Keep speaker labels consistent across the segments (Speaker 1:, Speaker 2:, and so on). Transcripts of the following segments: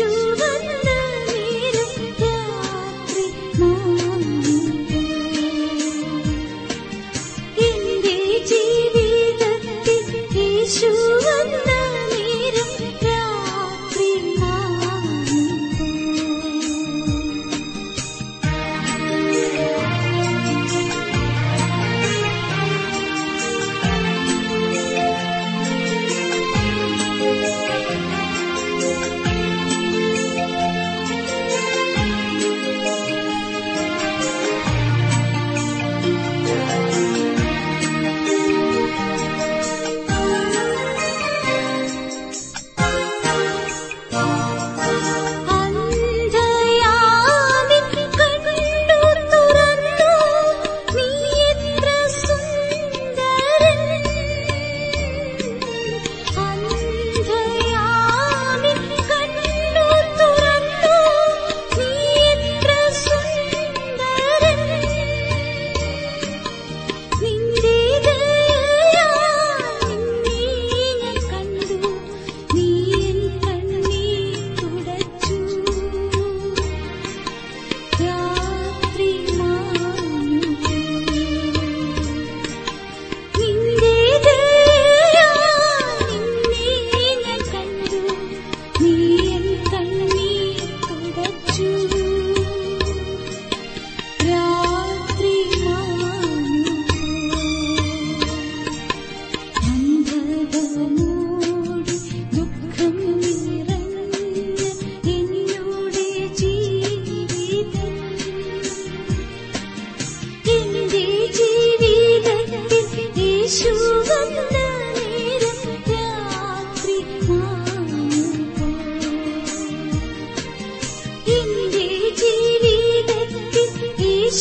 Speaker 1: başım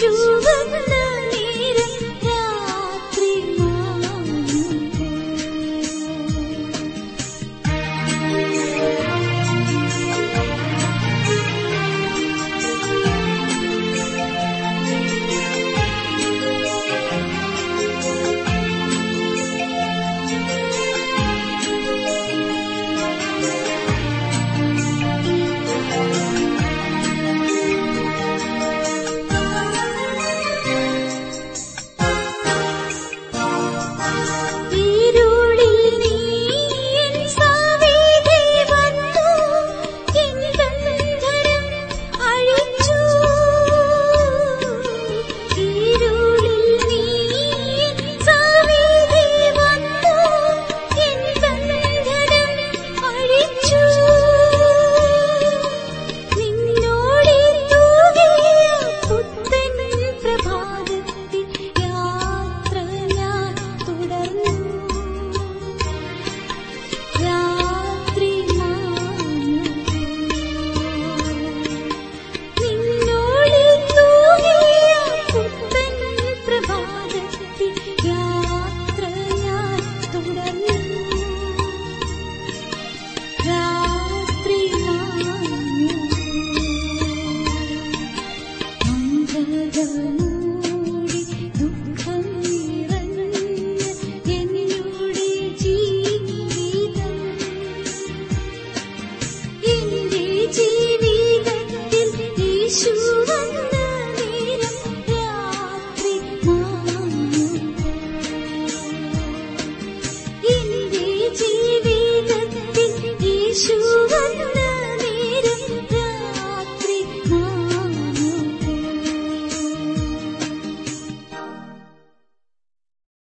Speaker 1: 就。不怕